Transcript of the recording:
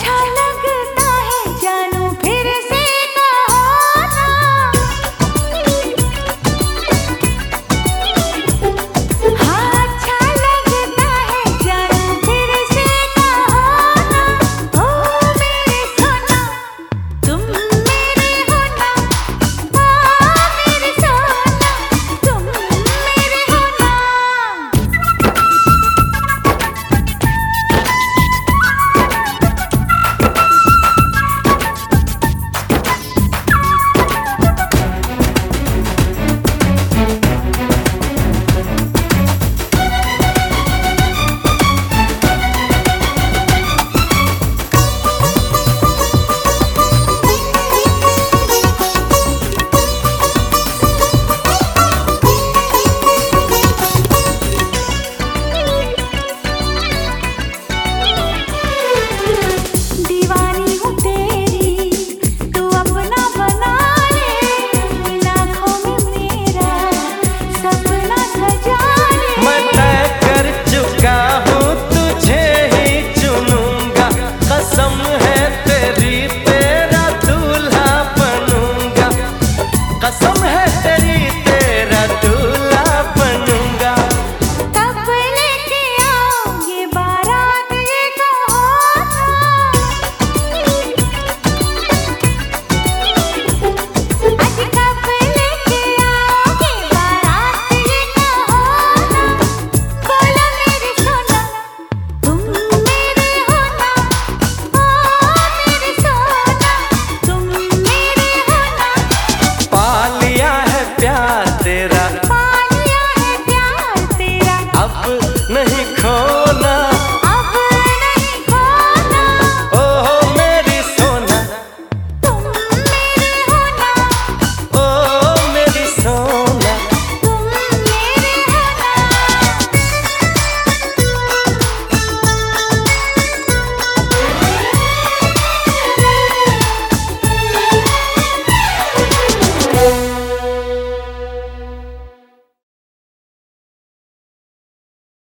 Time.